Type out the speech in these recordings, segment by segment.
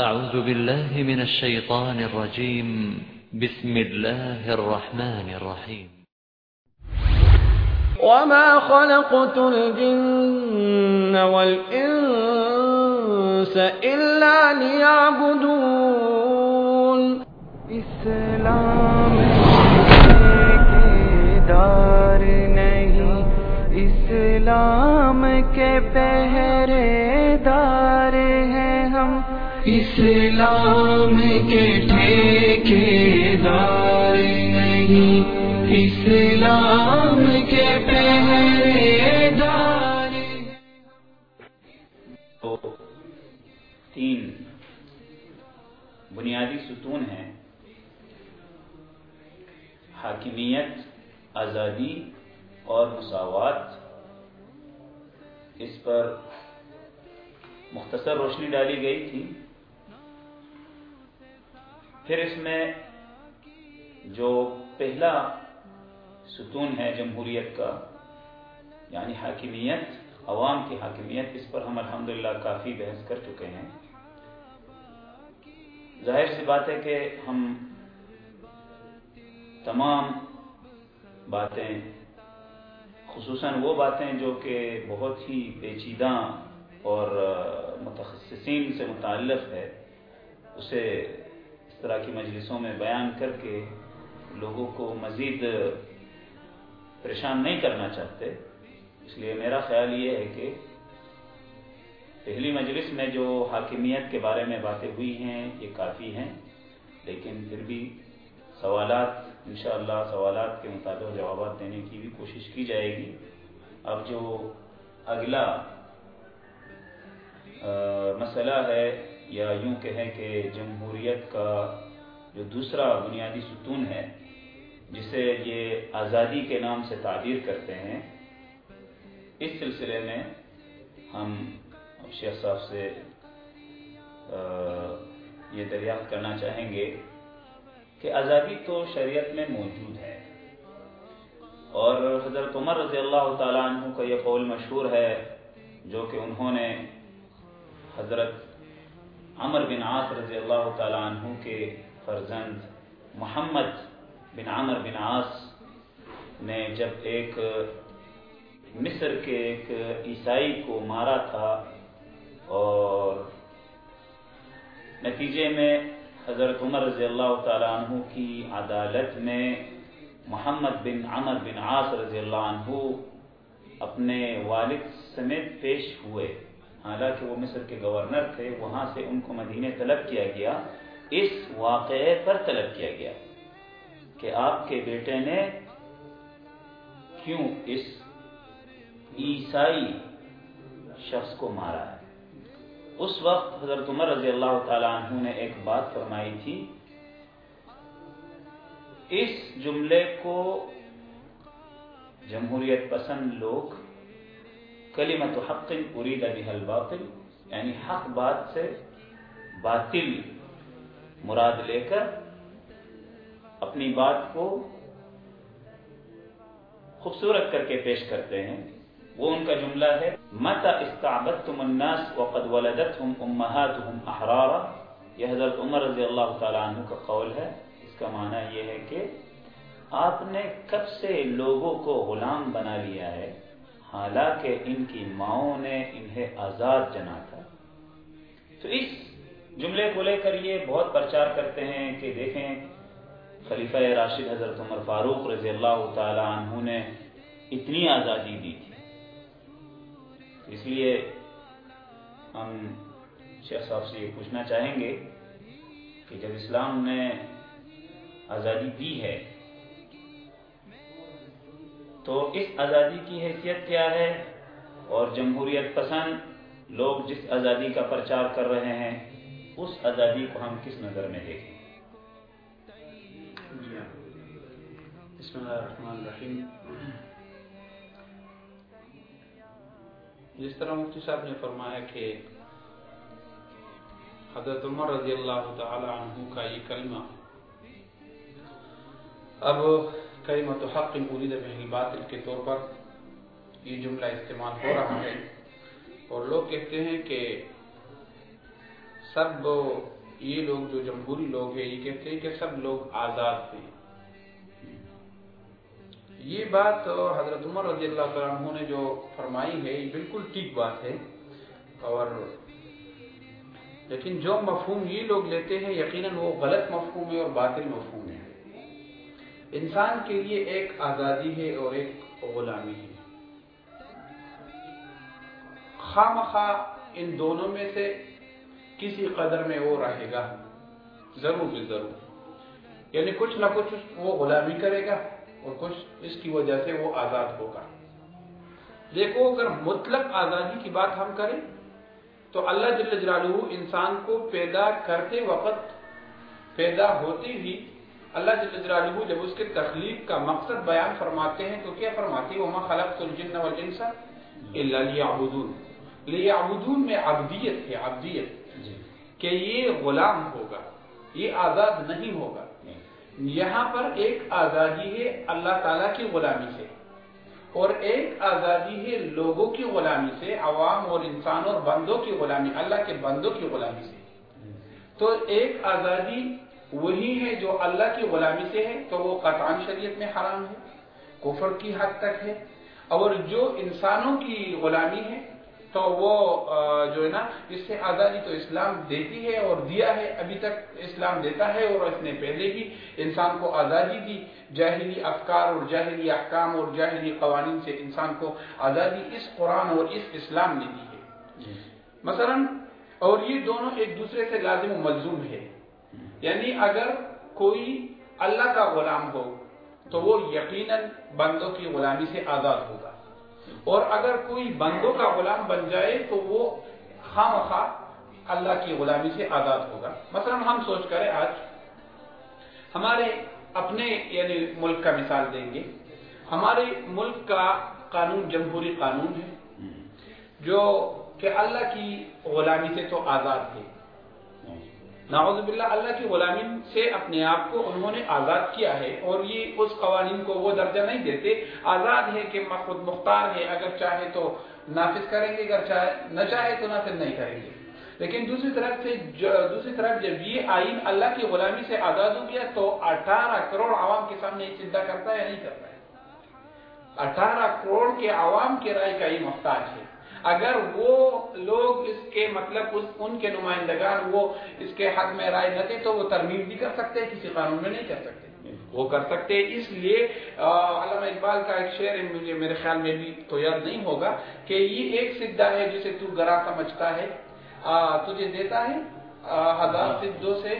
أعوذ بالله من الشيطان الرجيم. بسم الله الرحمن الرحيم. وما خلقت الجن والإنس إلا ليعبدون. إسلام کے دار نہیں اسلام کے پہرے دار اسلام کے ٹھیکے دار نہیں، اسلام کے پہرے دار تو تین بنیادی ستون ہیں۔ حاکمیت، آزادی اور مساوات۔ اس پر مختصر روشنی ڈالی گئی تھی۔ پھر اس میں جو پہلا ستون ہے جمہوریت کا یعنی حاکمیت، عوام کی حاکمیت، اس پر ہم الحمدللہ کافی بحث کر چکے ہیں۔ ظاہر سی بات ہے کہ ہم تمام باتیں، خصوصاً وہ باتیں جو کہ بہت ہی پیچیدہ اور متخصصین سے متعلق ہے، اسے اس طرح کی مجلسوں میں بیان کر کے لوگوں کو مزید پریشان نہیں کرنا چاہتے۔ اس لیے میرا خیال یہ ہے کہ پہلی مجلس میں جو حاکمیت کے بارے میں باتیں ہوئی ہیں، یہ کافی ہیں، لیکن پھر بھی سوالات، انشاءاللہ سوالات کے مطابق جوابات دینے کی بھی کوشش کی جائے گی۔ اب جو اگلا مسئلہ ہے یا یوں کہیں کہ جمہوریت کا جو دوسرا بنیادی ستون ہے، جسے یہ آزادی کے نام سے تعبیر کرتے ہیں، اس سلسلے میں ہم شیخ صاحب سے یہ دریافت کرنا چاہیں گے کہ آزادی تو شریعت میں موجود ہے۔ اور حضرت عمر رضی اللہ تعالیٰ عنہ کا یہ قول مشہور ہے، جو کہ انہوں نے حضرت عمر بن عاص رضی اللہ تعالیٰ عنہ کے فرزند محمد بن عمر بن عاص نے جب ایک مصر کے ایک عیسائی کو مارا تھا اور نتیجے میں حضرت عمر رضی اللہ تعالیٰ عنہ کی عدالت میں محمد بن عمر بن عاص رضی اللہ عنہ اپنے والد سمیت پیش ہوئے۔ حالانکہ وہ مصر کے گورنر تھے، وہاں سے ان کو مدینے طلب کیا گیا۔ اس واقعے پر طلب کیا گیا کہ آپ کے بیٹے نے کیوں اس عیسائی شخص کو مارا ہے؟ اس وقت حضرت عمر رضی اللہ تعالیٰ عنہ نے ایک بات فرمائی تھی۔ اس جملے کو جمہوریت پسند لوگ کلمت حق ارید بها الباطل یعنی حق بات سے باطل مراد لے کر اپنی بات کو خوبصورت کر کے پیش کرتے ہیں۔ وہ ان کا جملہ ہے متا استعبدتم الناس وقد ولدتهم امهاتهم احرارا یہ حضرت عمر رضی اللہ تعالی عنہ کا قول ہے۔ اس کا معنی یہ ہے کہ آپ نے کب سے لوگوں کو غلام بنا لیا ہے؟ حالانکہ ان کی ماؤں نے انہیں آزاد جنا تھا۔ تو اس جملے کو لے کر یہ بہت پرچار کرتے ہیں کہ دیکھیں، خلیفہ راشد حضرت عمر فاروق رضی اللہ تعالی عنہ نے اتنی آزادی دی تھی۔ اس لیے ہم شیخ صاحب سے یہ پوچھنا چاہیں گے کہ جب اسلام نے آزادی دی ہے تو اس آزادی کی حیثیت کیا ہے؟ اور جمہوریت پسند لوگ جس آزادی کا پرچار کر رہے ہیں، اس آزادی کو ہم کس نظر میں دیکھیں؟ بسم اللہ الرحمن الرحیم۔ جس طرح مفتی صاحب نے فرمایا کہ حضرت عمر رضی اللہ تعالی عنہ کا یہ کلمہ، اب کلمت حق مرید به باطل کے طور پر یہ جملہ استعمال ہو رہا ہے۔ اور لوگ کہتے ہیں کہ سب یہ لوگ جو جمہوری لوگ ہیں، یہ کہتے ہیں کہ سب لوگ آزاد ہیں۔ یہ بات حضرت عمر رضی اللہ تعالیٰ عنہ نے جو فرمائی ہے، یہ بالکل ٹھیک بات ہے۔ اور لیکن جو مفہوم یہ لوگ لیتے ہیں، یقیناً وہ غلط مفہوم ہے اور باطل مفہوم انسان کے لیے ایک آزادی ہے اور ایک غلامی ہے۔ خواہ مخواہ ان دونوں میں سے کسی قدر میں وہ رہے گا۔ ضرور بھی ضرور۔ یعنی کچھ نہ کچھ وہ غلامی کرے گا اور کچھ اس کی وجہ سے وہ آزاد ہوگا۔ دیکھو، اگر مطلق آزادی کی بات ہم کریں، تو اللہ جل جلالہ انسان کو پیدا کرتے وقت، پیدا ہوتے ہی اللہ جل جلالہ جب اس کے تخلیق کا مقصد بیان فرماتے ہیں تو کیا فرماتے ہیں؟ وما خلقت الجن والانس الا ليعبدون۔ ليعبدون میں عبدیت ہے عبدیت کہ یہ غلام ہوگا یہ آزاد نہیں ہوگا۔ یہاں پر ایک آزادی ہے اللہ تعالیٰ کی غلامی سے اور ایک آزادی ہے لوگوں کی غلامی سے عوام اور انسان اور بندوں کی غلامی اللہ کے بندوں کی غلامی سے۔ تو ایک آزادی وہی ہے جو اللہ کی غلامی سے ہے تو وہ قطعان شریعت میں حرام ہے کفر کی حد تک ہے۔ اور جو انسانوں کی غلامی ہے تو وہ جو ہے نا اس سے آزادی تو اسلام دیتی ہے اور دیا ہے ابھی تک اسلام دیتا ہے اور اس نے پہلے بھی انسان کو آزادی دی۔ جاہلی افکار اور جاہلی احکام اور جاہلی قوانین سے انسان کو آزادی اس قرآن اور اس اسلام نے دی ہے۔ مثلا اور یہ دونوں ایک دوسرے سے لازم و ملزوم ہے۔ یعنی اگر کوئی اللہ کا غلام ہو تو وہ یقیناً بندوں کی غلامی سے آزاد ہوگا۔ اور اگر کوئی بندوں کا غلام بن جائے تو وہ خواہ مخواہ اللہ کی غلامی سے آزاد ہوگا۔ مثلا ہم سوچ کریں آج ہمارے اپنے یعنی ملک کا مثال دیں گے۔ ہمارے ملک کا قانون جمہوری قانون ہے جو کہ اللہ کی غلامی سے تو آزاد ہے۔ نعوذ باللہ اللہ کی غلامی سے اپنے آپ کو انہوں نے آزاد کیا ہے اور یہ اس قوانین کو وہ درجہ نہیں دیتے۔ آزاد ہے کہ خود مختار ہے، اگر چاہے تو نافذ کریں گے، اگر چاہے نہ چاہے تو نافذ نہیں کریں گے۔ لیکن دوسری طرف سے دوسری طرف جب یہ آئین اللہ کی غلامی سے آزاد ہو گیا تو اٹھارہ کروڑ عوام کے سامنے یہ سدھا کرتا ہے یا نہیں کرتا ہے؟ اٹھارہ کروڑ کے عوام کے رائے کا یہ محتاج ہے۔ اگر وہ لوگ اس کے مطلب اس ان کے نمائندگان وہ اس کے حق میں رائے نہ دے تو وہ ترمیم بھی کر سکتے ہیں، کسی قانون میں نہیں کر سکتے۔ وہ کر سکتے ہیں۔ اس لیے علامہ اقبال کا ایک شعر مجھے میرے خیال میں بھی تو یاد نہیں ہوگا کہ یہ ایک سدھا ہے جسے تو گرا سمجھتا ہے۔ تجھے دیتا ہے۔ ہزار سدھوں سے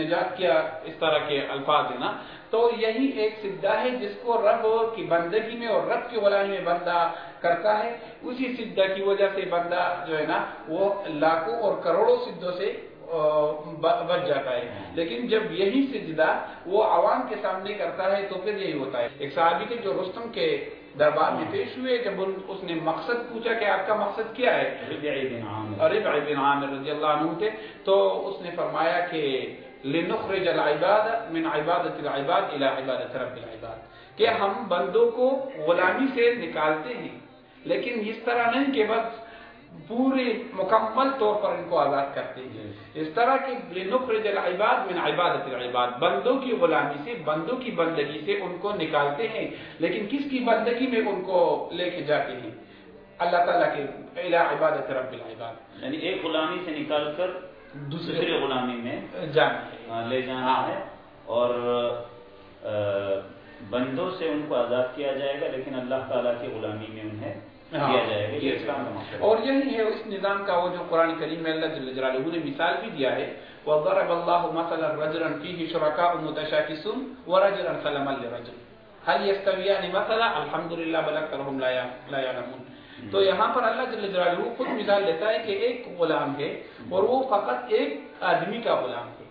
نجات کیا اس طرح کے الفاظ ہے نا۔ تو یہی ایک سدھا ہے جس کو رب کی بندگی میں اور رب کی غلامی میں بندہ کرتا ہے اسی سدھا کی وجہ سے بندہ جو ہے نا وہ لاکھوں اور کروڑوں سدھوں سے بچ جاتا ہے۔ لیکن جب یہی سجدہ وہ عوام کے سامنے کرتا ہے تو پھر یہی ہوتا ہے۔ ایک صحابی کے جو رستم کے دربار میں پیش ہوئے جب اس نے مقصد پوچھا کہ آپ کا مقصد کیا ہے؟ ربع بن عامر۔ رضی اللہ عنہ تھے تو اس نے فرمایا کہ لنخرج العباد من عبادت العباد الى عبادت رب العباد کہ ہم بندوں کو غلامی سے نکالتے ہیں۔ لیکن اس طرح نہیں کہ بس پورے مکمل طور پر ان کو آزاد کرتے ہیں اس طرح کہ لنخرج العباد من عبادت العباد بندوں کی غلامی سے بندوں کی بندگی سے ان کو نکالتے ہیں۔ لیکن کس کی بندگی میں ان کو لے کے جاتے ہیں؟ اللہ تعالیٰ کے الى عبادت رب العباد۔ یعنی ایک غلامی سے نکال کر دوسرے غلامی میں جانا لے جانا ہے۔ اور بندوں سے ان کو آزاد کیا جائے گا لیکن اللہ تعالیٰ کی غلامی میں انہیں کیا جائے گا یہ اسلام کا مقصد اور یہی ہے اس نظام کا وہ جو قرآن کریم میں اللہ جل جلالہ نے مثال بھی دیا ہے وضرب اللہ مثلا رجلا فيه شركاء متشاكسون ورجلا سلما لرجل۔ هل يستويان مثلا؟ الحمد لله بل اكثرهم لا يعلمون۔ تو یہاں پر اللہ جل جلالہ خود مثال دیتا ہے کہ ایک غلام ہے اور وہ فقط ایک آدمی کا غلام ہے۔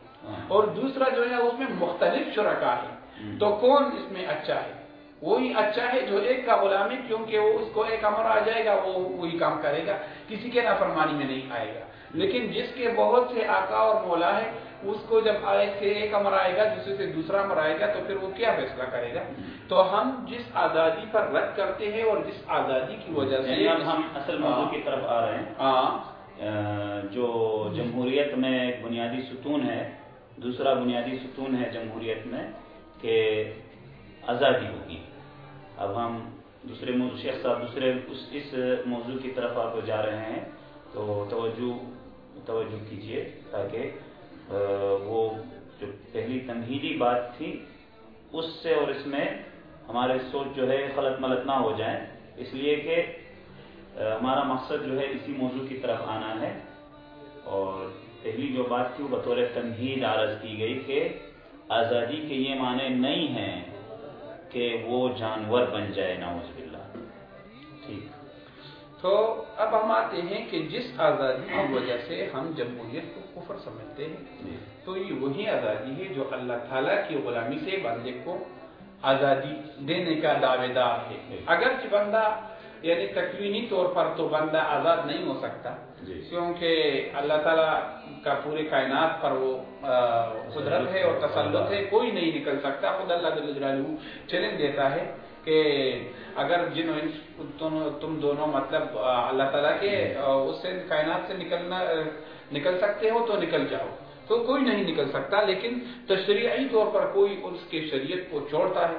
اور دوسرا جو ہے اس میں مختلف شرکا ہے تو کون اس میں اچھا ہے؟ وہی اچھا ہے جو ایک کا غلام ہے کیونکہ وہ اس کو ایک امر آ جائے گا وہ وہی کام کرے گا کسی کے نافرمانی میں نہیں آئے گا۔ لیکن جس کے بہت سے آقا اور مولا ہے اس کو جب ایک سے ایک امر آئے گا دوسرے سے دوسرا امر آئے گا تو پھر وہ کیا فیصلہ کرے گا؟ تو ہم جس آزادی پر رد کرتے ہیں اور جس آزادی کی وجہ سے یعنی ہم اصل موضوع کی طرف آ رہے ہیں۔ ہاں۔ جو جمہوریت میں ایک بنیادی ستون ہے دوسرا بنیادی ستون ہے جمہوریت میں کہ آزادی ہوگی۔ اب ہم دوسرے موضوع شیخ صاحب، دوسرے اس اس موضوع کی طرف آپ جا رہے ہیں، تو توجہ توجہ کیجیے تاکہ وہ جو پہلی تمہیدی بات تھی، اس سے اور اس میں ہمارے سوچ جو ہے خلط ملط نہ ہو جائیں۔ اس لیے کہ ہمارا مقصد جو ہے اسی موضوع کی طرف آنا ہے۔ اور پہلی جو بات تھی، وہ بطور تمہید عرض کی گئی کہ آزادی کے یہ معنی نہیں ہیں۔ کہ وہ جانور بن جائے نعوذ باللہ۔ ٹھیک۔ تو اب ہم آتے ہیں کہ جس آزادی کی وجہ سے ہم جمہوریت کو کفر سمجھتے ہیں تو یہ وہی آزادی ہے جو اللہ تعالیٰ کی غلامی سے بندے کو آزادی دینے کا دعوے دار ہے۔ اگرچہ بندہ یعنی تکوینی طور پر تو بندہ آزاد نہیں ہو سکتا کیونکہ اللہ تعالیٰ کا پورے کائنات پر وہ قدرت ہے اور تسلط ہے، کوئی نہیں نکل سکتا۔ خود اللہ جلالہ چیلنج دیتا ہے کہ اگر جن تم دونوں مطلب اللہ تعالیٰ کے اس سے کائنات سے نکلنا نکل سکتے ہو تو نکل جاؤ۔ تو کوئی نہیں نکل سکتا، لیکن تشریعی طور پر کوئی اس کے شریعت کو چھوڑتا ہے،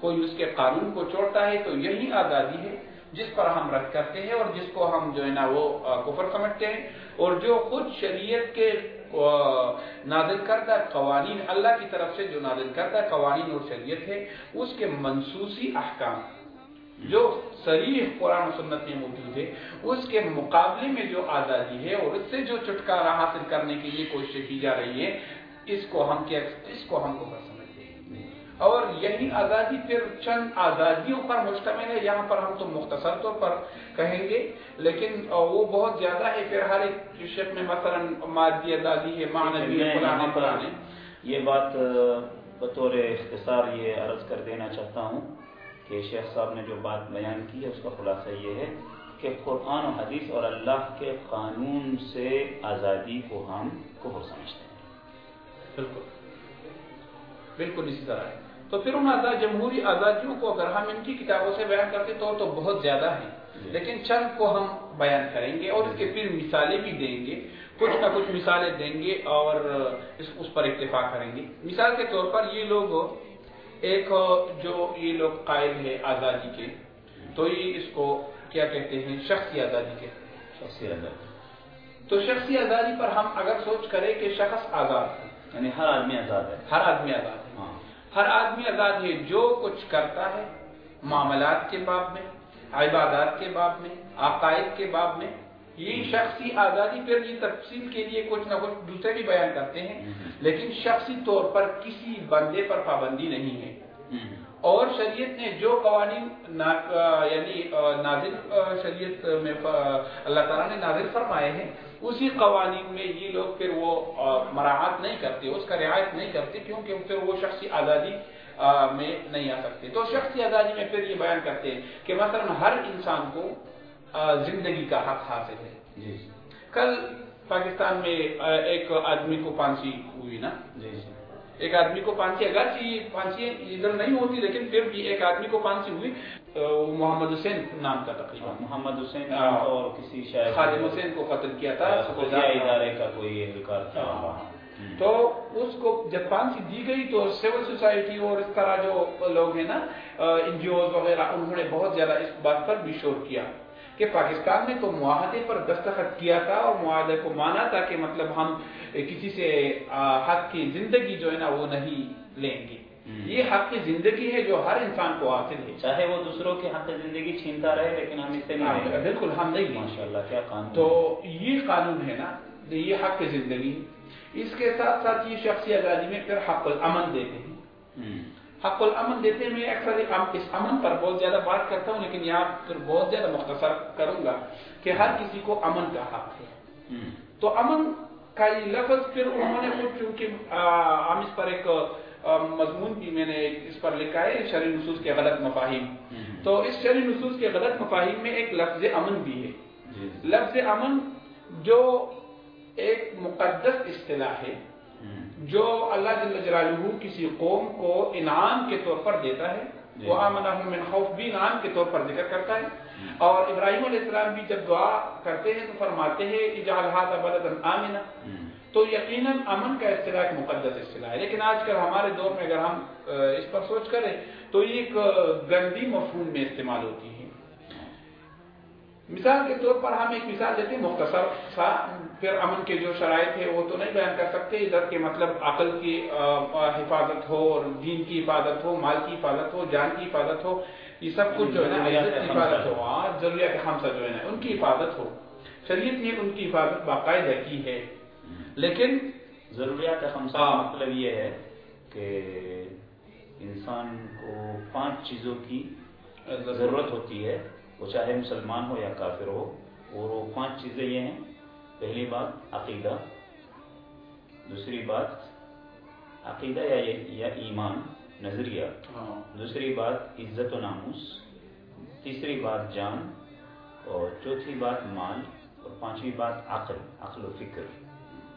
کوئی اس کے قانون کو چھوڑتا ہے، تو یہی آزادی ہے جس پر ہم رد کرتے ہیں اور جس کو ہم جو ہے نا وہ کفر سمجھتے ہیں۔ اور جو خود شریعت کے نازل کردہ قوانین، اللہ کی طرف سے جو نازل کردہ قوانین اور شریعت ہے، اس کے منسوسی احکام، جو سریح قرآن و سنت میں موجود ہے، اس کے مقابلے میں جو آزادی ہے اور اس سے جو چھٹکارا حاصل کرنے کے لیے کوشش کی جا رہی ہے اس کو ہم کیا، اس کو ہم کو سمجھتے ہیں اور یہی آزادی پھر چند آزادیوں پر مشتمل ہے یہاں پر ہم تو مختصر طور پر کہیں گے لیکن وہ بہت زیادہ ہے۔ پھر ہر ایک شک میں مثلا مادی آزادی ہے معنوی فلانے فلانے یہ بات بطور اختصار یہ عرض کر دینا چاہتا ہوں کہ شیخ صاحب نے جو بات بیان کی ہے اس کا خلاصہ یہ ہے کہ قرآن و حدیث اور اللہ کے قانون سے آزادی کو ہم کفر سمجھتے ہیں۔ بالکل۔ بالکل اسی طرح ہے۔ تو پھر ان آزاد جمہوری آزادیوں کو اگر ہم ان کی کتابوں سے بیان کرتے تو تو بہت زیادہ ہیں۔ لیکن چند کو ہم بیان کریں گے اور اس کے پھر مثالیں بھی دیں گے۔ کچھ نہ کچھ مثالیں دیں گے اور اس, اس پر اتفاق کریں گے۔ مثال کے طور پر یہ لوگ ایک جو یہ لوگ قائل ہے آزادی کے تو یہ اس کو کیا کہتے ہیں؟ شخصی آزادی کے۔ شخصی آزادی۔ تو شخصی آزادی پر ہم اگر سوچ کریں کہ شخص آزاد ہے یعنی ہر آدمی آزاد ہے۔ ہر آدمی آزاد ہے۔ ہر آدمی آزاد ہے جو کچھ کرتا ہے معاملات کے باب میں عبادات کے باب میں عقائد کے باب میں یہ شخصی آزادی پھر یہ تفصیل کے لیے کچھ نہ کچھ دوسرے بھی بیان کرتے ہیں۔ لیکن شخصی طور پر کسی بندے پر پابندی نہیں ہے۔ اور شریعت نے جو قوانین یعنی نازل شریعت میں اللہ تعالیٰ نے نازل فرمائے ہیں اسی قوانین میں یہ لوگ پھر وہ مراحت نہیں کرتے اس کا رعایت نہیں کرتے کیونکہ پھر وہ شخصی آزادی میں نہیں آ سکتے۔ تو شخصی آزادی میں پھر یہ بیان کرتے ہیں کہ مثلا ہر انسان کو زندگی کا حق حاصل ہے۔ جی۔ کل پاکستان میں ایک آدمی کو پھانسی ہوئی نا؟ جی۔ ایک آدمی کو پھانسی اگرچہ پھانسی ادھر نہیں ہوتی لیکن پھر بھی ایک آدمی کو پھانسی ہوئی محمد حسین نام کا تقریباً۔ محمد حسین اور کسی شاید خادم حسین کو قتل کیا تھا خفیہ ادارے کا کوئی اہلکار تھا۔ تو اس کو جب پھانسی دی گئی تو سول سوسائٹی اور اس طرح جو لوگ ہیں نا این جی اوز وغیرہ انہوں نے بہت زیادہ اس بات پر بھی شور کیا۔ کہ پاکستان نے تو معاہدے پر دستخط کیا تھا اور معاہدے کو مانا تھا کہ مطلب ہم کسی سے حق کی زندگی جو ہے نا وہ نہیں لیں گے۔ یہ حق کی زندگی ہے جو ہر انسان کو حاصل ہے۔ چاہے وہ دوسروں کے حق زندگی چھینتا رہے لیکن ہم اس سے نہیں گے۔ بالکل ہم نہیں ماشاء اللہ کیا قانون تو یہ قانون ہے نا یہ حق کی زندگی۔ اس کے ساتھ ساتھ یہ شخصی آزادی میں پھر حق الامن دیتے ہیں۔ حق الامن دیتے میں اکثر اس امن پر بہت زیادہ بات کرتا ہوں لیکن یہاں پھر بہت زیادہ مختصر کروں گا کہ ہر کسی کو امن کا حق ہے۔ تو امن کا یہ لفظ پھر انہوں نے خود چونکہ ہم اس پر ایک مضمون بھی میں نے اس پر لکھا ہے شرع نصوص کے غلط مفاہیم۔ تو اس شرع نصوص کے غلط مفاہیم میں ایک لفظ امن بھی ہے۔ لفظ امن جو ایک مقدس اصطلاح ہے۔ جو اللہ جل جلالہ کسی قوم کو انعام کے طور پر دیتا ہے جی۔ وہ آمن من خوف بھی نام کے طور پر ذکر کرتا ہے۔ اور ابراہیم علیہ السلام بھی جب دعا کرتے ہیں تو فرماتے ہیں اجعل هذا بلدا آمنا۔ ہم۔ تو یقیناً امن کا اصطلاح ایک مقدس اصطلاح ہے۔ لیکن آج کل ہمارے دور میں اگر ہم اس پر سوچ کریں تو یہ ایک گندی مفہوم میں استعمال ہوتی ہے۔ مثال کے طور پر ہم ایک مثال دیتے ہیں مختصر سا پھر امن کے جو شرائط ہے وہ تو نہیں بیان کر سکتے ادھر کے مطلب عقل کی حفاظت ہو اور دین کی حفاظت ہو مال کی حفاظت ہو جان کی حفاظت ہو یہ سب کچھ جو ہے نا عزت کی حفاظت ہو۔ ہاں ضروریات خمسہ جو ہے نا ان کی حفاظت ہو شریعت نے ان کی حفاظت باقاعدہ کی ہے لیکن ضروریات خمسہ ہاں۔ کا مطلب یہ ہے کہ انسان کو پانچ چیزوں کی ضرورت ہوتی ہے وہ چاہے مسلمان ہو یا کافر ہو اور وہ پانچ چیزیں یہ ہیں پہلی بات عقیدہ دوسری بات عقیدہ یا یا ایمان نظریہ۔ ہاں۔ دوسری بات عزت و ناموس تیسری بات جان اور چوتھی بات مال اور پانچویں بات عقل عقل و فکر۔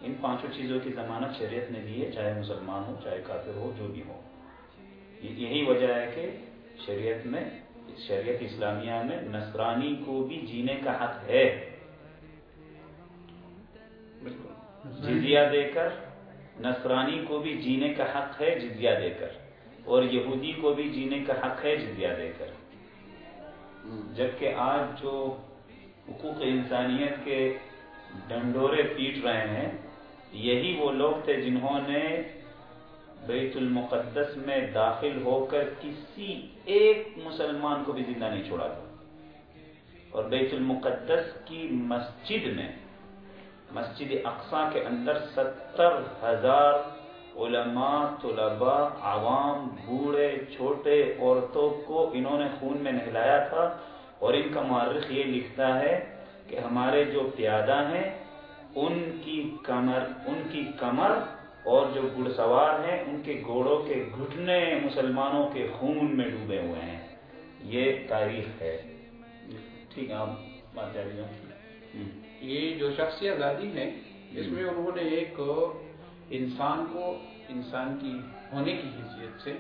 ان پانچوں چیزوں کی ضمانت شریعت نے دی ہے چاہے مسلمان ہو چاہے کافر ہو جو بھی ہو۔ یہ- یہی وجہ ہے کہ شریعت میں شریعت اسلامیہ میں نصرانی کو بھی جینے کا حق ہے۔ بالکل۔ جزیہ دے کر، نصرانی کو بھی جینے کا حق ہے، جزیہ دے کر۔ اور یہودی کو بھی جینے کا حق ہے، جزیہ دے کر۔ جبکہ آج جو حقوق انسانیت کے ڈنڈورے پیٹ رہے ہیں، یہی وہ لوگ تھے جنہوں نے بیت المقدس میں داخل ہو کر کسی ایک مسلمان کو بھی زندہ نہیں چھوڑا تھا۔ اور بیت المقدس کی مسجد میں مسجد اقصا کے اندر ستر ہزار علماء، طلباء، عوام، بوڑھے، چھوٹے عورتوں کو انہوں نے خون میں نہلایا تھا اور ان کا معرخ یہ لکھتا ہے کہ ہمارے جو پیادہ ہیں، ان کی کمر، ان کی کمر اور جو گھڑ سوار ہیں، ان کے گھوڑوں کے گھٹنے مسلمانوں کے خون میں ڈوبے ہوئے ہیں۔ یہ تاریخ ہے۔ ٹھیک ہے، آپ بات جاری یہ جو شخصی آزادی ہے، اس میں انہوں نے ایک انسان کو، انسان کی ہونے کی حیثیت سے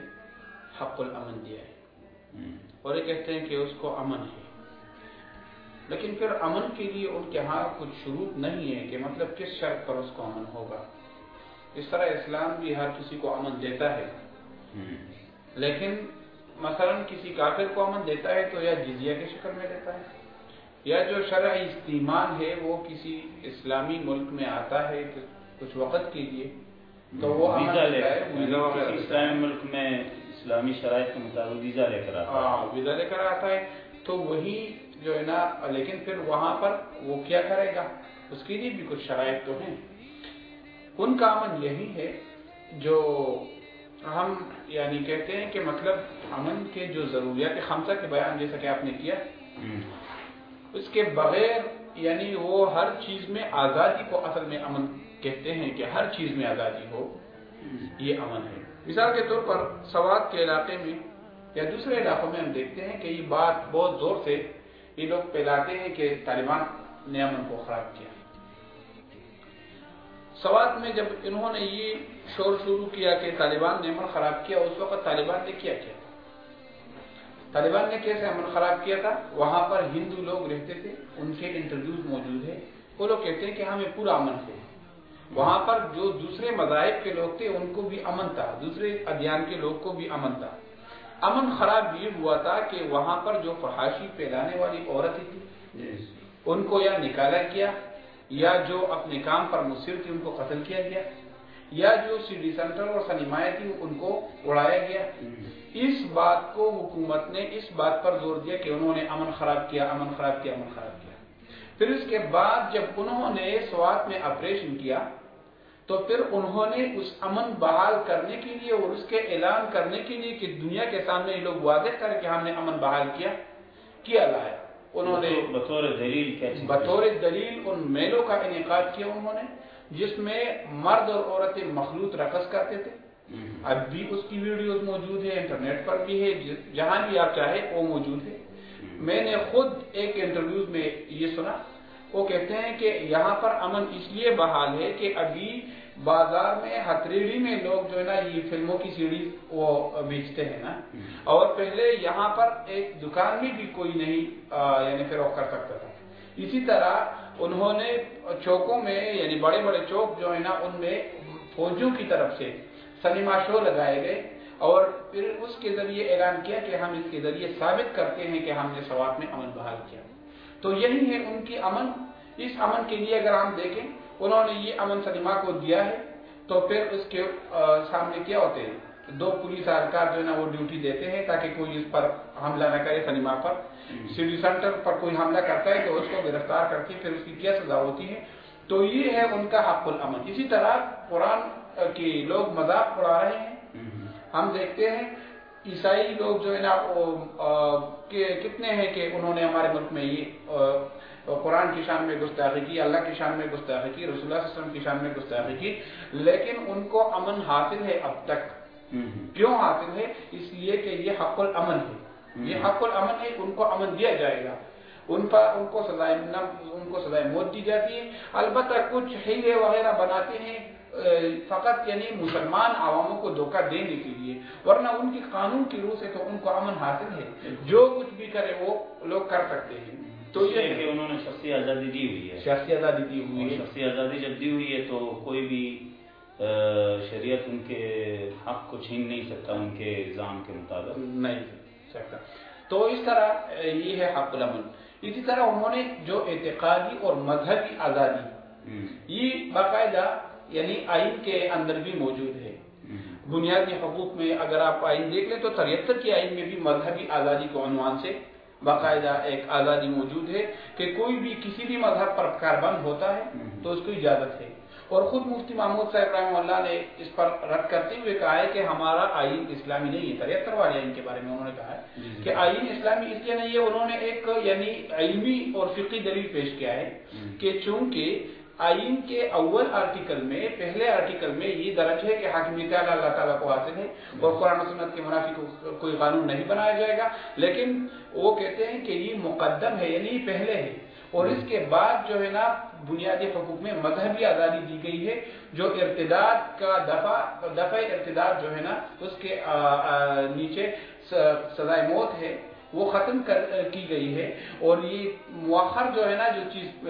حق الامن دیا ہے۔ اور یہ کہتے ہیں کہ اس کو امن ہے۔ لیکن پھر امن کے لیے ان کے ہاں کچھ شروط نہیں ہے کہ مطلب کس شرط پر اس کو امن ہوگا۔ اس طرح اسلام بھی ہر کسی کو امن دیتا ہے۔ لیکن مثلا کسی کافر کو امن دیتا ہے تو یا جزیہ کی شکل میں دیتا ہے۔ یا جو شرعی استعمال ہے وہ کسی اسلامی ملک میں آتا ہے کچھ وقت کے لیے تو وہ ویزا لے کر۔ اسلامی ملک میں اسلامی شرائط کے مطابق ویزا لے کر آتا ہے۔ ہاں ویزا لے کر آتا ہے۔ تو وہی جو ہے نا لیکن پھر وہاں پر وہ کیا کرے گا؟ اس کے لیے بھی کچھ شرائط تو ہیں۔ ان کا امن یہی ہے جو ہم یعنی کہتے ہیں کہ مطلب امن کے جو ضروریات خمسہ کے بیان جیسا کہ آپ نے کیا۔ اس کے بغیر یعنی وہ ہر چیز میں آزادی کو اصل میں امن کہتے ہیں کہ ہر چیز میں آزادی ہو، یہ امن ہے۔ مثال کے طور پر سوات کے علاقے میں یا دوسرے علاقوں میں ہم دیکھتے ہیں کہ یہ بات بہت زور سے یہ لوگ پھیلاتے ہیں کہ طالبان نے امن کو خراب کیا۔ سوات میں جب انہوں نے یہ شور شروع کیا کہ طالبان نے امن خراب کیا، اس وقت طالبان نے کیا کیا؟ طالبان نے کیسے امن خراب کیا تھا؟ وہاں پر ہندو لوگ رہتے تھے، ان کے انٹرویوز موجود ہے وہ لوگ کہتے ہیں کہ ہاں، ہمیں پورا امن ہے وہاں پر جو دوسرے مذاہب کے لوگ تھے، ان کو بھی امن تھا۔ دوسرے ادیان کے لوگ کو بھی امن تھا۔ امن خراب یہ ہوا تھا کہ وہاں پر جو فحاشی پھیلانے والی عورتیں تھی ان کو یا نکالا گیا، یا جو اپنے کام پر مصر تھی ان کو قتل کیا گیا۔ یا جو سی ڈی سینٹر اور سنیمائیں تھی ان کو اڑایا گیا۔ اس بات کو حکومت نے اس بات پر زور دیا کہ انہوں نے امن خراب کیا امن خراب کیا امن خراب کیا۔ پھر اس کے بعد جب انہوں نے سوات میں آپریشن کیا تو پھر انہوں نے اس امن بحال کرنے کے لیے اور اس کے اعلان کرنے کے لیے کہ دنیا کے سامنے یہ لوگ واضح کر کہ ہم نے امن بحال کیا کیا لایا انہوں نے بطور دلیل بطور دلیل ان میلوں کا انعقاد کیا انہوں نے۔ جس میں مرد اور عورتیں مخلوط رقص کرتے تھے۔ اب بھی اس کی ویڈیوز موجود ہے انٹرنیٹ پر بھی ہے جہاں بھی آپ چاہے وہ موجود ہے میں نے خود ایک انٹرویوز میں یہ سنا وہ کہتے ہیں کہ یہاں پر امن اس لیے بحال ہے کہ ابھی بازار میں ہتھریڑی میں لوگ جو ہے نا یہ فلموں کی سیڑھی وہ بیچتے ہیں نا۔ اور پہلے یہاں پر ایک دکان میں بھی کوئی نہیں یعنی فروخت کر سکتا تھا۔ اسی طرح انہوں نے چوکوں میں یعنی بڑے بڑے چوک جو ہے نا، ان میں فوجیوں کی طرف سے سنیما شو لگائے گئے اور پھر اس کے ذریعے اعلان کیا کہ ہم اس کے ذریعے ثابت کرتے ہیں کہ ہم نے سوات میں امن بحال کیا۔ تو یہی ہے ان کی امن۔ اس امن کے لیے اگر ہم دیکھیں، انہوں نے یہ امن سنیما کو دیا ہے تو پھر اس کے سامنے کیا ہوتے ہیں؟ دو پولیس اہلکار جو ہے نا وہ ڈیوٹی دیتے ہیں تاکہ کوئی اس پر حملہ نہ کرے سنیما پر۔ سٹی سینٹر پر کوئی حملہ کرتا ہے تو اس کو گرفتار کر کے پھر اس کی کیا سزا ہوتی ہے۔ تو یہ ہے ان کا حق الامن۔ اسی طرح قرآن کی لوگ مذاق اڑا رہے ہیں۔ ہم دیکھتے ہیں عیسائی لوگ جو ہے نا کتنے ہیں کہ انہوں نے ہمارے ملک میں یہ قرآن کی شان میں گستاخی کی اللہ کی شان میں گستاخی کی رسول اللہ صلی اللہ علیہ وسلم کی شان میں گستاخی کی لیکن ان کو امن حاصل ہے اب تک۔ کیوں حاصل ہے؟ اس لیے کہ یہ حق الامن ہے۔ یہ حق الامن ہے ان کو امن دیا جائے گا۔ ان پر ان کو سزائے ان کو سزائے موت دی جاتی ہے۔ البتہ کچھ ہیلے وغیرہ بناتے ہیں فقط یعنی مسلمان عواموں کو دھوکہ دینے کے لیے۔ ورنہ ان کی قانون کی روح سے تو ان کو امن حاصل ہے۔ جو کچھ بھی کرے وہ لوگ کر سکتے ہیں۔ تو یہ کہ انہوں نے شخصی آزادی دی ہوئی ہے۔ سیاسی آزادی دی ہوئی ہے۔ شخصی آزادی جب دی ہوئی ہے تو کوئی بھی شریعت ان کے حق کو چھین نہیں سکتا ان کے الزام کے مطابق۔ نہیں سکتا۔ تو اس طرح یہ ہے حق الامن۔ اسی طرح انہوں نے جو اعتقادی اور مذہبی آزادی یہ باقاعدہ یعنی آئین کے اندر بھی موجود ہے۔ بنیادی حقوق میں اگر آپ آئین دیکھ لیں تو تریتر کے آئین میں بھی مذہبی آزادی کے عنوان سے باقاعدہ ایک آزادی موجود ہے کہ کوئی بھی کسی بھی مذہب پر کاربند ہوتا ہے تو اس کو اجازت ہے۔ اور خود مفتی محمود صاحب رحمہ اللہ نے اس پر رد کرتے ہوئے کہا ہے کہ ہمارا آئین اسلامی نہیں ہے تریتر والے آئین کے بارے میں انہوں نے کہا ہے کہ آئین اسلامی اس لیے نہیں ہے انہوں نے ایک یعنی علمی اور فقی دلیل پیش کیا ہے کہ چونکہ آئین کے اول آرٹیکل میں پہلے آرٹیکل میں یہ درج ہے کہ حاکمیت اعلیٰ اللہ تعالیٰ کو حاصل ہے اور قرآن و سنت کے منافی کو کوئی قانون نہیں بنایا جائے گا لیکن وہ کہتے ہیں کہ یہ مقدم ہے یعنی یہ پہلے ہے۔ اور اس کے بعد جو ہے نا بنیادی حقوق میں مذہبی آزادی دی گئی ہے جو ارتداد کا دفع دفع ارتداد جو ہے نا اس کے آ، آ، نیچے سزائے موت ہے وہ ختم کر کی گئی ہے۔ اور یہ مؤخر جو ہے نا جو چیز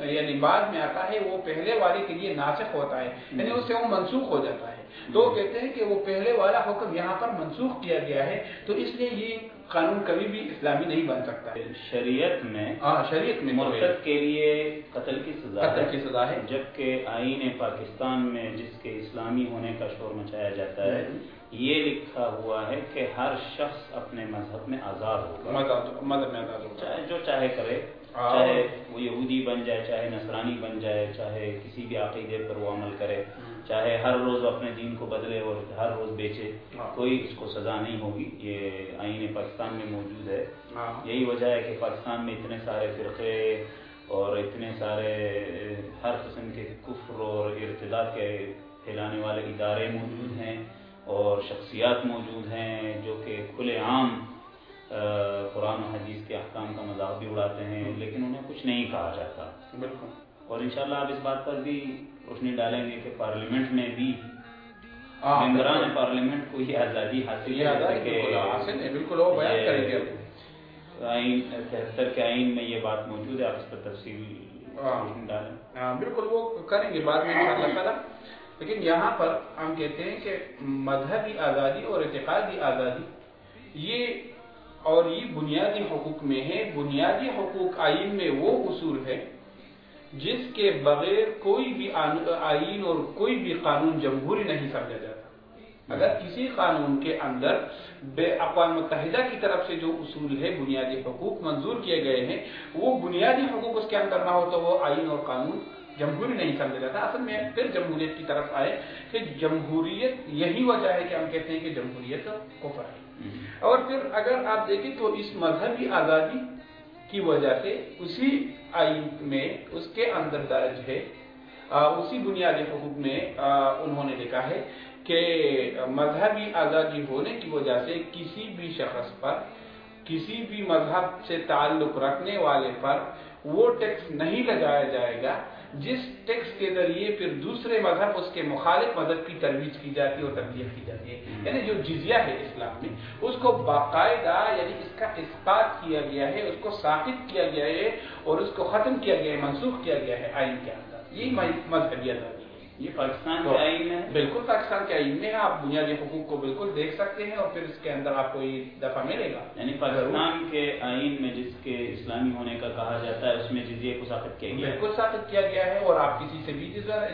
یعنی بعد میں آتا ہے وہ پہلے والے کے لیے ناسخ ہوتا ہے۔ یعنی اس سے وہ منسوخ ہو جاتا ہے۔ تو وہ کہتے ہیں کہ وہ پہلے والا حکم یہاں پر منسوخ کیا گیا ہے۔ تو اس لیے یہ قانون کبھی بھی اسلامی نہیں بن سکتا۔ ہے شریعت میں ہاں شریعت میں۔ مرتد کے لیے قتل کی سزا قتل کی سزا ہے۔ جبکہ آئین پاکستان میں جس کے اسلامی ہونے کا شور مچایا جاتا ہے یہ لکھا ہوا ہے کہ ہر شخص اپنے مذہب میں آزاد ہوگا۔ مذہب میں آزاد چاہے جو چاہے کرے۔ چاہے وہ یہودی بن جائے چاہے نصرانی بن جائے چاہے کسی بھی عقیدے پر وہ عمل کرے۔ چاہے ہر روز اپنے دین کو بدلے اور ہر روز بیچے ہاں۔ کوئی اس کو سزا نہیں ہوگی۔ یہ آئین پاکستان میں موجود ہے۔ ہاں۔ یہی وجہ ہے کہ پاکستان میں اتنے سارے فرقے اور اتنے سارے ہر قسم کے کفر اور ارتداد کے پھیلانے والے ادارے موجود ہیں اور شخصیات موجود ہیں جو کہ کھلے عام قرآن و حدیث کے احکام کا مذاق بھی اڑاتے ہیں لیکن انہیں کچھ نہیں کہا جاتا۔ بالکل۔ اور انشاءاللہ آپ اس بات پر بھی روشنی ڈالیں گے کہ پارلیمنٹ میں بھی ممبران۔ پارلیمنٹ کو یہ آزادی حاصل ہے بالکل وہ بیان کریں گے آئین تہتر کے آئین میں یہ بات موجود ہے آپ اس پر تفصیل۔ روشنی ڈالیں بالکل وہ کریں گے بعد میں انشاءاللہ تعالی لیکن یہاں پر ہم کہتے ہیں کہ مذہبی آزادی اور اعتقادی آزادی یہ اور یہ بنیادی حقوق میں ہے بنیادی حقوق آئین میں وہ اصول ہے جس کے بغیر کوئی بھی آئین اور کوئی بھی قانون جمہوری نہیں سمجھا جاتا۔ اگر کسی قانون کے اندر بے اقوام متحدہ کی طرف سے جو اصول ہے بنیادی حقوق منظور کیے گئے ہیں وہ بنیادی حقوق اس کے اندر نہ ہو تو وہ آئین اور قانون جمہوری نہیں سمجھا جاتا۔ اصل میں پھر جمہوریت کی طرف آئے کہ جمہوریت یہی وجہ ہے کہ ہم کہتے ہیں کہ جمہوریت کفر ہے۔ اور پھر اگر آپ دیکھیں تو اس مذہبی آزادی کی وجہ سے اسی آئین میں اس کے اندر درج ہے۔ اسی بنیادی حقوق میں انہوں نے لکھا ہے کہ مذہبی آزادی ہونے کی وجہ سے کسی بھی شخص پر، کسی بھی مذہب سے تعلق رکھنے والے پر وہ ٹیکس نہیں لگایا جائے گا۔ جس ٹیکس کے ذریعے پھر دوسرے مذہب اس کے مخالف مذہب کی ترویج کی جاتی ہے اور تبدیل کی جاتی ہے۔ یعنی جو جزیہ ہے اسلام میں، اس کو باقاعدہ یعنی اس کا اسقاط کیا گیا ہے، اس کو ساخت کیا گیا ہے اور اس کو ختم کیا گیا ہے، منسوخ کیا گیا ہے آئین کے اندر۔ یہی مذہبی ہے یہ پاکستان کے آئین میں بالکل پاکستان کے آئین میں آپ بنیادی حقوق کو بالکل دیکھ سکتے ہیں اور پھر اس کے اندر آپ کو یہ دفعہ ملے گا۔ یعنی پاکستان کے آئین میں جس کے اسلامی ہونے کا کہا جاتا ہے اس میں جزیے کو ثابت کیا گیا بالکل ثابت کیا گیا ہے اور آپ کسی سے بھی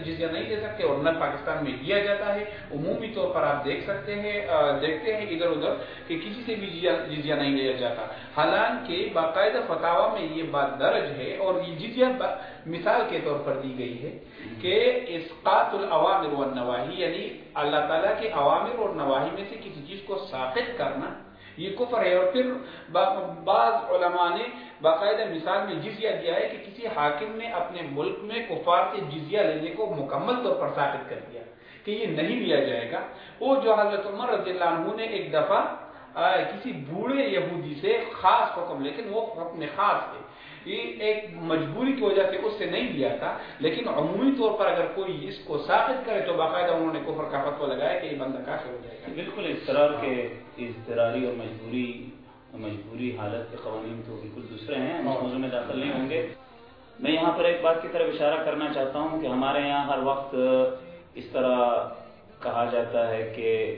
جزیہ نہیں دے سکتے اور نہ پاکستان میں دیا جاتا ہے۔ عمومی طور پر آپ دیکھ سکتے ہیں دیکھتے ہیں ادھر ادھر کہ کسی سے بھی جزیہ نہیں لیا جاتا۔ حالانکہ باقاعدہ فتوا میں یہ بات درج ہے اور یہ جزیہ مثال کے طور پر دی گئی ہے۔ کہ اسقاط العوامر والنواہی یعنی اللہ تعالیٰ کے عوامر اور نواہی میں سے کسی چیز کو ثابت کرنا، یہ کفر ہے۔ اور پھر بعض علماء نے باقاعدہ مثال میں جزیہ دیا ہے کہ کسی حاکم نے اپنے ملک میں کفار سے جزیہ لینے کو مکمل طور پر ثابت کر دیا کہ یہ نہیں لیا جائے گا۔ وہ جو حضرت عمر رضی اللہ عنہ نے ایک دفعہ کسی بوڑھے یہودی سے خاص حکم، لیکن وہ حکم خاص تھے یہ ایک مجبوری کی وجہ سے اس سے نہیں لیا تھا، لیکن عمومی طور پر اگر کوئی اس کو ثابت کرے تو باقاعدہ انہوں نے کفر کا فتوا لگایا کہ یہ بندہ کافر ہو جائے گا۔ بالکل اضطرار کے اضطراری اور مجبوری مجبوری حالت کے قوانین تو بالکل دوسرے ہیں اس موضوع میں داخل نہیں ہوں گے۔ میں یہاں پر ایک بات کی طرف اشارہ کرنا چاہتا ہوں کہ ہمارے یہاں ہر وقت اس طرح کہا جاتا ہے کہ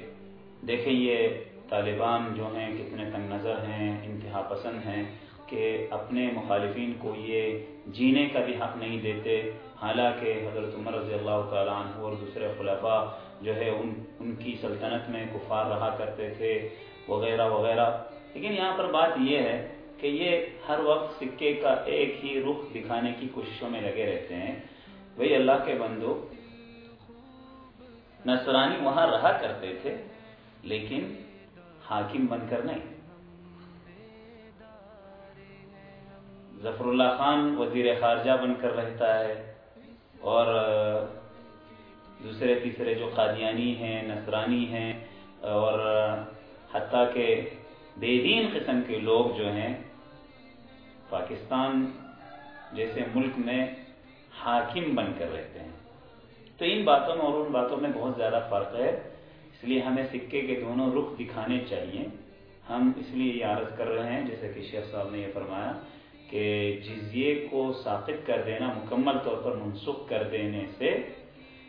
دیکھیں یہ طالبان جو ہیں، کتنے تنگ نظر ہیں، انتہا پسند ہیں۔ کہ اپنے مخالفین کو یہ جینے کا بھی حق نہیں دیتے، حالانکہ حضرت عمر رضی اللہ تعالیٰ عنہ اور دوسرے خلفاء جو ہے ان ان کی سلطنت میں کفار رہا کرتے تھے، وغیرہ وغیرہ۔ لیکن یہاں پر بات یہ ہے کہ یہ ہر وقت سکے کا ایک ہی رخ دکھانے کی کوششوں میں لگے رہتے ہیں۔ وہی اللہ کے بندو نصرانی وہاں رہا کرتے تھے، لیکن حاکم بن کر نہیں۔ ظفر اللہ خان وزیر خارجہ بن کر رہتا ہے اور، دوسرے، تیسرے جو قادیانی ہیں، نصرانی ہیں اور حتیٰ کہ بے دین قسم کے لوگ جو ہیں، پاکستان جیسے ملک میں حاکم بن کر رہتے ہیں۔ تو ان باتوں میں اور ان باتوں میں بہت زیادہ فرق ہے۔ اس لیے ہمیں سکے کے دونوں رخ دکھانے چاہیے۔ ہم اس لیے یہ عرض کر رہے ہیں، جیسے کہ شیخ صاحب نے یہ فرمایا کہ جزیے کو ثابت کر دینا، مکمل طور پر منسوخ کر دینے سے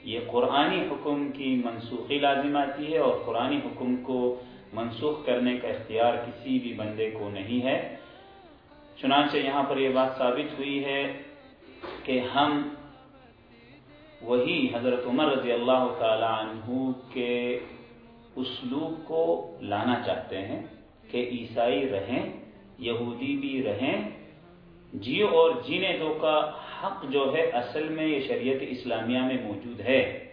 یہ قرآنی حکم کی منسوخی لازم آتی ہے اور قرآنی حکم کو منسوخ کرنے کا اختیار کسی بھی بندے کو نہیں ہے۔ چنانچہ یہاں پر یہ بات ثابت ہوئی ہے کہ ہم وہی حضرت عمر رضی اللہ تعالی عنہ کے اسلوب کو لانا چاہتے ہیں کہ عیسائی رہیں، یہودی بھی رہیں جیو اور جینے دو کا حق جو ہے اصل میں یہ شریعت اسلامیہ میں موجود ہے۔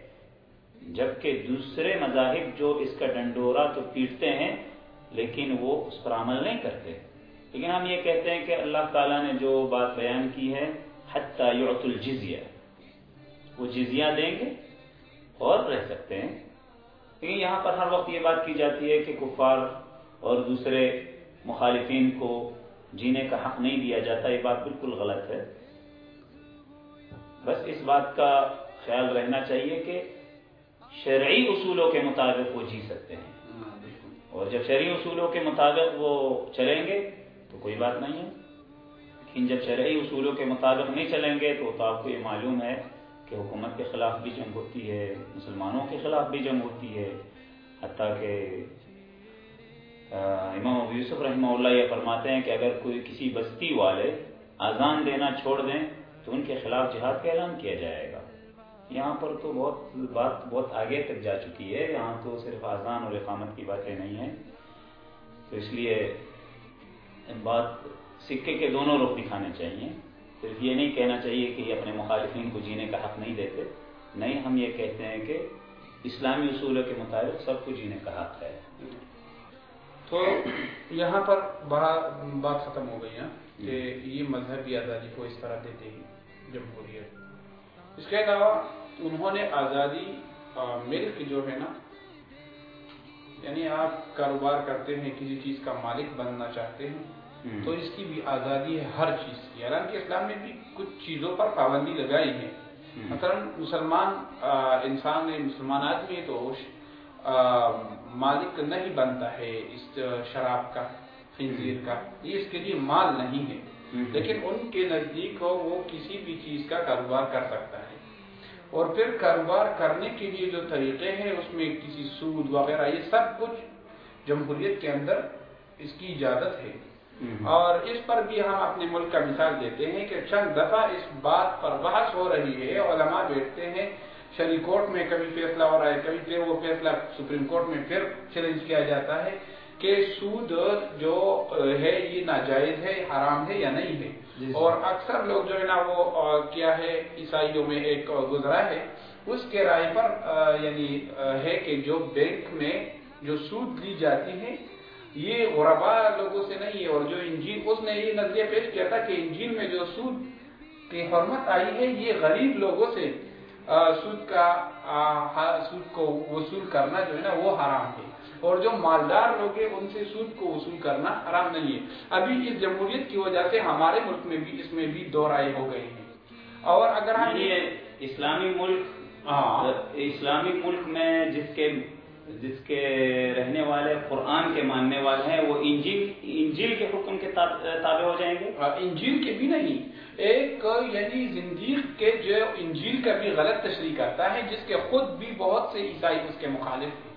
جبکہ دوسرے مذاہب جو اس کا ڈنڈورا تو پیٹتے ہیں، لیکن وہ اس پر عمل نہیں کرتے۔ لیکن ہم یہ کہتے ہیں کہ اللہ تعالیٰ نے جو بات بیان کی ہے، حتیٰ یعط الجزیہ۔ وہ جزیہ دیں گے اور رہ سکتے ہیں۔ لیکن یہاں پر ہر وقت یہ بات کی جاتی ہے کہ کفار اور دوسرے مخالفین کو جینے کا حق نہیں دیا جاتا یہ بات بالکل غلط ہے۔ بس اس بات کا خیال رہنا چاہیے کہ شرعی اصولوں کے مطابق وہ جی سکتے ہیں۔ اور جب شرعی اصولوں کے مطابق وہ چلیں گے تو کوئی بات نہیں ہے۔ لیکن جب شرعی اصولوں کے مطابق نہیں چلیں گے تو آپ کو یہ معلوم ہے کہ حکومت کے خلاف بھی جنگ ہوتی ہے مسلمانوں کے خلاف بھی جنگ ہوتی ہے حتیٰ کہ امام ابو یوسف رحمہ اللہ یہ فرماتے ہیں کہ اگر کوئی کسی بستی والے اذان دینا چھوڑ دیں تو ان کے خلاف جہاد کا اعلان کیا جائے گا۔ یہاں پر تو بہت بات بہت آگے تک جا چکی ہے، یہاں تو صرف اذان اور اقامت کی باتیں نہیں ہیں۔ تو اس لیے بات سکے کے دونوں رخ دکھانے چاہیے۔ صرف یہ نہیں کہنا چاہیے کہ یہ اپنے مخالفین کو جینے کا حق نہیں دیتے۔ نہیں، ہم یہ کہتے ہیں کہ اسلامی اصولوں کے مطابق سب کو جینے کا حق ہے۔ تو یہاں پر بات ختم ہو گئی ہے کہ یہ مذہبی آزادی کو اس طرح دیتے ہی جمہوریت۔ اس کے علاوہ انہوں نے آزادی ملک جو ہے نا یعنی آپ کاروبار کرتے ہیں کسی چیز کا مالک بننا چاہتے ہیں تو اس کی بھی آزادی ہے ہر چیز کی۔ حالانکہ اسلام نے بھی کچھ چیزوں پر پابندی لگائی ہے۔ مثلا مسلمان انسان ہے مسلمان آدمی ہے تو مالک نہیں بنتا ہے اس شراب کا خنزیر کا یہ اس کے لیے مال نہیں ہے۔ لیکن ان کے نزدیک ہو وہ کسی بھی چیز کا کاروبار کر سکتا ہے اور پھر کاروبار کرنے کے لیے جو طریقے ہیں اس میں کسی سود وغیرہ یہ سب کچھ جمہوریت کے اندر اس کی اجازت ہے۔ اور اس پر بھی ہم اپنے ملک کا مثال دیتے ہیں کہ چند دفعہ اس بات پر بحث ہو رہی ہے علماء بیٹھتے ہیں شری کورٹ میں کبھی فیصلہ ہو رہا ہے کبھی پھر وہ فیصلہ سپریم کورٹ میں پھر چیلنج کیا جاتا ہے کہ سود جو ہے یہ ناجائز ہے حرام ہے یا نہیں ہے۔ جی۔ اور اکثر لوگ جو ہے نا وہ کیا ہے عیسائیوں میں ایک گزرا ہے۔ اس کے رائے پر یعنی ہے کہ جو بینک میں جو سود لی جاتی ہے یہ غربا لوگوں سے نہیں ہے۔ اور جو انجیل اس نے یہ نظریہ پیش کیا تھا کہ انجیل میں جو سود کی حرمت آئی ہے یہ غریب لوگوں سے سود کا سود کو وصول کرنا جو ہے نا وہ حرام ہے۔ اور جو مالدار لوگ ہیں ان سے سود کو وصول کرنا حرام نہیں ہے۔ ابھی اس جمہوریت کی وجہ سے ہمارے ملک میں بھی اس میں بھی دو رائے ہو گئے ہیں۔ اور اگر ہم یعنی یہ اسلامی ملک ہاں۔ اسلامی ملک میں جس کے جس کے رہنے والے قرآن کے ماننے والے ہیں وہ انجیل انجیل کے حکم کے تاب- تابع ہو جائیں گے؟ انجیل کے بھی نہیں۔ ایک یعنی زندیق کے جو انجیل کا بھی غلط تشریح کرتا ہے جس کے خود بھی بہت سے عیسائی اس کے مخالف ہیں۔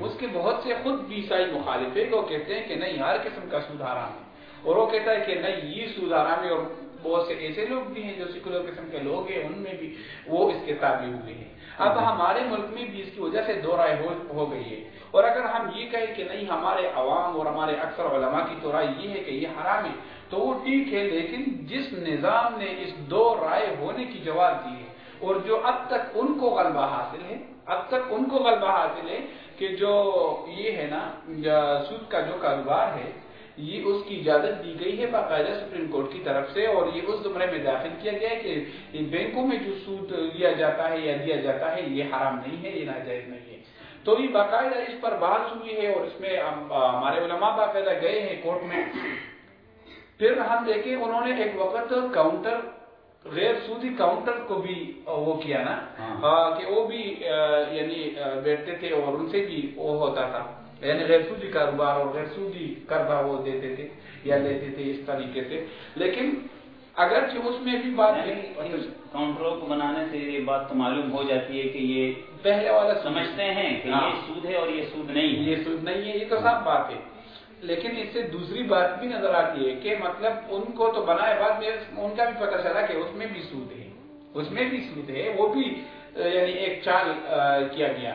اس کے بہت سے خود بھی عیسائی مخالف ہے وہ کہتے ہیں کہ نہیں ہر قسم کا سود حرام ہے۔ اور وہ کہتا ہے کہ نہیں یہ سود حرام ہے اور بہت سے ایسے لوگ بھی ہیں جو سیکولر قسم کے لوگ ہیں ان میں بھی وہ اس کے تابع ہوئے ہیں۔ اب ہمارے ملک میں بھی اس کی وجہ سے دو رائے ہو, ہو گئی ہے۔ اور اگر ہم یہ کہیں کہ نہیں ہمارے عوام اور ہمارے اکثر علماء کی تو رائے یہ ہے کہ یہ حرام ہے تو وہ ٹھیک ہے، لیکن جس نظام نے اس دو رائے ہونے کی جواب دی ہے، اور جو اب تک ان کو غلبہ حاصل ہے، اب تک ان کو غلبہ حاصل ہے کہ جو یہ ہے نا سود کا جو کاروبار ہے، یہ اس کی اجازت دی گئی ہے باقاعدہ سپریم کورٹ کی طرف سے، اور یہ اس زمرے میں داخل کیا گیا ہے کہ ان بینکوں میں جو سود لیا جاتا ہے یا دیا جاتا ہے، یہ حرام نہیں ہے، یہ ناجائز نہیں ہے۔ تو یہ باقاعدہ اس پر بحث ہوئی ہے، اور اس میں ہمارے علماء باقاعدہ گئے ہیں کورٹ میں۔ پھر ہم دیکھیں انہوں نے ایک وقت کاؤنٹر غیر سودی کاؤنٹر کو بھی وہ کیا نا ہاں۔ کہ وہ بھی یعنی بیٹھتے تھے اور ان سے بھی وہ ہوتا تھا۔ یعنی غیر سودی کاروبار اور غیر سودی قرضہ وہ دیتے تھے یا لیتے تھے اس طریقے سے۔ لیکن اگرچہ اس میں بھی بات یعنی ان کاؤنٹروں کو بنانے سے یہ بات تو معلوم ہو جاتی ہے کہ یہ پہلے والا سمجھتے ہیں کہ ہاں۔ یہ سود ہے اور یہ سود نہیں ہے۔ یہ سود نہیں ہے یہ تو صاف بات ہے۔ لیکن اس سے دوسری بات بھی نظر آتی ہے کہ مطلب ان کو تو بنائے بعد میں ان کا بھی پتہ چلا کہ اس میں بھی سود ہے۔ اس میں بھی سود ہے، وہ بھی یعنی ایک چال کیا گیا۔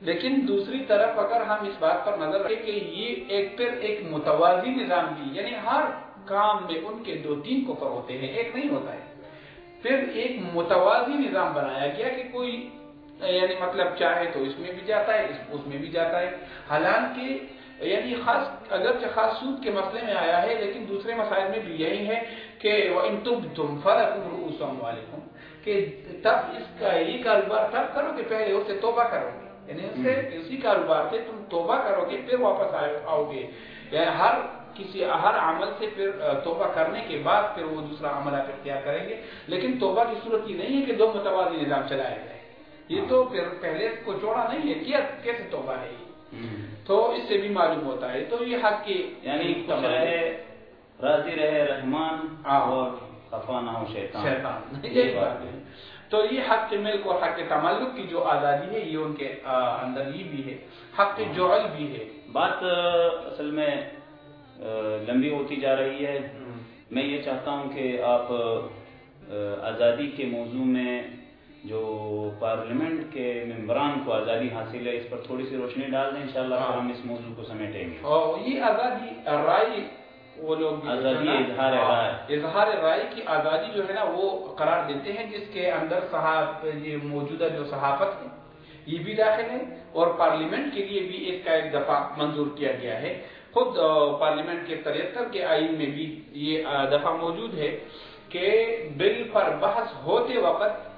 لیکن دوسری طرف اگر ہم اس بات پر نظر رکھیں کہ یہ ایک پھر ایک متوازی نظام بھی یعنی ہر کام میں ان کے دو تین کفر ہوتے ہیں، ایک نہیں ہوتا ہے۔ پھر ایک متوازی نظام بنایا گیا کہ کوئی یعنی مطلب چاہے تو اس میں بھی جاتا ہے اس میں بھی جاتا ہے۔ حالانکہ یعنی خاص اگرچہ خاص سود کے مسئلے میں آیا ہے لیکن دوسرے مسائل میں بھی یہی ہے کہ وَإِن تُبْتُمْ فَلَكُمْ رُؤُوسُ أَمْوَالِكُمْ کہ تب اس کا یہ کاروبار تب کرو کہ پہلے اس سے توبہ کرو گے۔ یعنی اس سے اسی کاروبار سے تم توبہ کرو گے پھر واپس آؤ گے یعنی ہر کسی ہر عمل سے پھر توبہ کرنے کے بعد پھر وہ دوسرا عمل آپ اختیار کریں گے۔ لیکن توبہ کی صورت یہ نہیں ہے کہ دو متوازی نظام چلایا جائے یہ تو پھر پہلے کو چھوڑا نہیں ہے کیا کیسے توبہ ہے۔ تو اس سے بھی معلوم ہوتا ہے۔ تو یہ حق کی یعنی خوش رہے راضی رہے رحمان ہاں۔ اور خفا نہ ہو شیطان۔ شیطان۔ یہ یہی بات بات ہے۔ تو یہ حق کے ملک اور حق کے تملک کی جو آزادی ہے یہ ان کے اندر یہ بھی ہے۔ حق کے جعل بھی ہے۔ بات اصل میں لمبی ہوتی جا رہی ہے۔ میں یہ چاہتا ہوں کہ آپ آزادی کے موضوع میں جو پارلیمنٹ کے ممبران کو آزادی حاصل ہے اس پر تھوڑی سی روشنی ڈال دیں انشاءاللہ ہاں۔ ہم اس موضوع کو سمیٹیں گے اور یہ آزادی رائے وہ لوگ آزادی اظہار ہاں، رائے۔ اظہار رائے کی آزادی جو ہے نا وہ قرار دیتے ہیں جس کے اندر صحاف یہ موجودہ جو صحافت ہے یہ بھی داخل ہے اور پارلیمنٹ کے لیے بھی اس کا ایک دفعہ منظور کیا گیا ہے خود پارلیمنٹ کے تریتر کے آئین میں بھی یہ دفعہ موجود ہے کہ بل پر بحث ہوتے وقت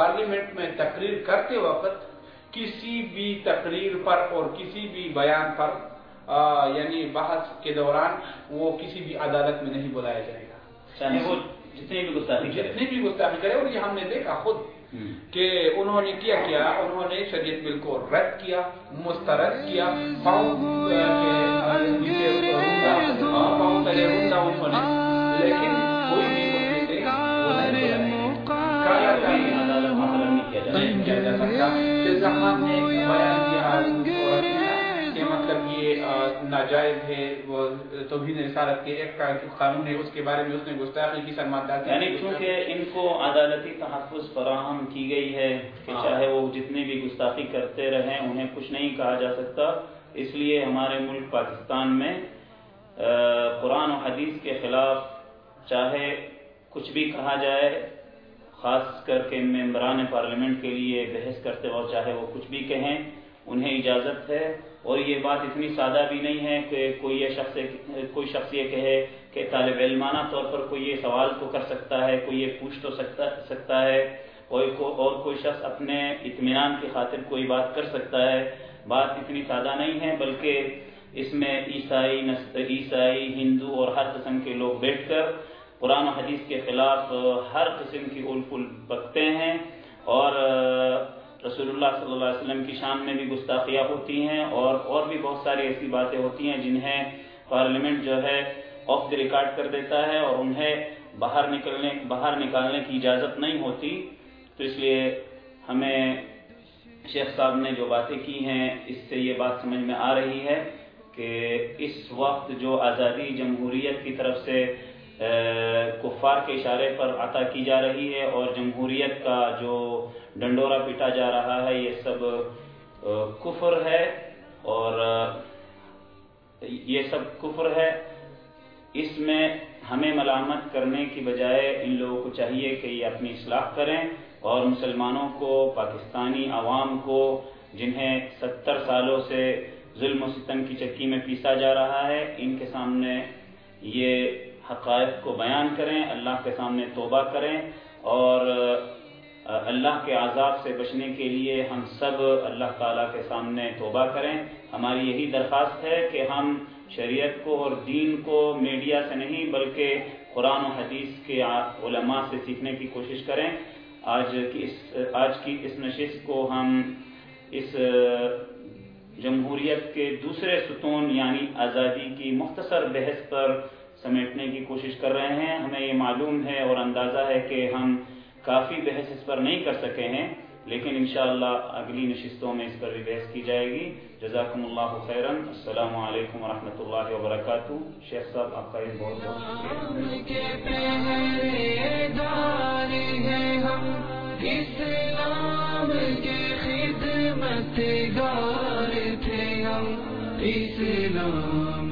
پارلیمنٹ میں تقریر کرتے وقت کسی بھی تقریر پر اور کسی بھی بیان پر آ، یعنی بحث کے دوران وہ کسی بھی عدالت میں نہیں بلایا جائے گا۔ چاہے وہ جتنے بھی گستاخی جتنی بھی گستاخی کرے اور یہ ہم نے دیکھا خود۔ کہ انہوں نے کیا کیا انہوں نے شریعت بل کو رد کیا مسترد کیا پاؤں کے ہم نے بیان کیا کہ مطلب یہ ناجائز ہے وہ توہین رسالت کے ایک قانون ہے اس کے بارے میں اس نے گستاخی کی دار یعنی چونکہ ان کو عدالتی تحفظ فراہم کی گئی ہے کہ ہاں۔ چاہے وہ جتنی بھی گستاخی کرتے رہیں انہیں کچھ نہیں کہا جا سکتا اس لیے ہمارے ملک پاکستان میں قرآن و حدیث کے خلاف چاہے کچھ بھی کہا جائے خاص کر کے ممبران پارلیمنٹ کے لیے بحث کرتے وقت چاہے وہ کچھ بھی کہیں، انہیں اجازت ہے۔ اور یہ بات اتنی سادہ بھی نہیں ہے کہ کوئی یہ شخص کوئی شخص یہ کہے کہ طالب علمانہ طور پر کوئی یہ سوال تو کر سکتا ہے، کوئی یہ پوچھ تو سکتا سکتا ہے۔ اور کو- اور کوئی شخص اپنے اطمینان کی خاطر کوئی بات کر سکتا ہے۔ بات اتنی سادہ نہیں ہے، بلکہ اس میں عیسائی عیسائی، ہندو اور ہر قسم کے لوگ بیٹھ کر قرآن و حدیث کے خلاف ہر قسم کی اول پھول بکتے ہیں اور رسول اللہ صلی اللہ علیہ وسلم کی شان میں بھی گستاخیاں ہوتی ہیں اور اور بھی بہت ساری ایسی باتیں ہوتی ہیں جنہیں پارلیمنٹ جو ہے آف دی ریکارڈ کر دیتا ہے اور انہیں باہر نکلنے، باہر نکالنے کی اجازت نہیں ہوتی۔ تو اس لیے ہمیں شیخ صاحب نے جو باتیں کی ہیں، اس سے یہ بات سمجھ میں آ رہی ہے کہ اس وقت جو آزادی جمہوریت کی طرف سے کفار کے اشارے پر عطا کی جا رہی ہے اور جمہوریت کا جو ڈنڈورا پیٹا جا رہا ہے، یہ سب کفر ہے اور یہ سب کفر ہے۔ اس میں ہمیں ملامت کرنے کی بجائے ان لوگوں کو چاہیے کہ یہ اپنی اصلاح کریں اور مسلمانوں کو، پاکستانی عوام کو، جنہیں ستر سالوں سے ظلم و ستم کی چکی میں پیسا جا رہا ہے، ان کے سامنے یہ حقائق کو بیان کریں، اللہ کے سامنے توبہ کریں اور اللہ کے عذاب سے بچنے کے لیے ہم سب اللہ تعالیٰ کے سامنے توبہ کریں۔ ہماری یہی درخواست ہے کہ ہم شریعت کو اور دین کو میڈیا سے نہیں بلکہ قرآن و حدیث کے علماء سے سیکھنے کی کوشش کریں۔ آج کی اس، آج کی اس نشست کو ہم اس جمہوریت کے دوسرے ستون یعنی آزادی کی مختصر بحث پر سمیٹنے کی کوشش کر رہے ہیں۔ ہمیں یہ معلوم ہے اور اندازہ ہے کہ ہم کافی بحث اس پر نہیں کر سکے ہیں، لیکن انشاءاللہ اگلی نشستوں میں اس پر بھی بحث کی جائے گی۔ جزاکم اللہ خیرن السلام علیکم ورحمۃ اللہ وبرکاتہ۔ شیخ صاحب، آپ کا بہت بہت اسلام اسلام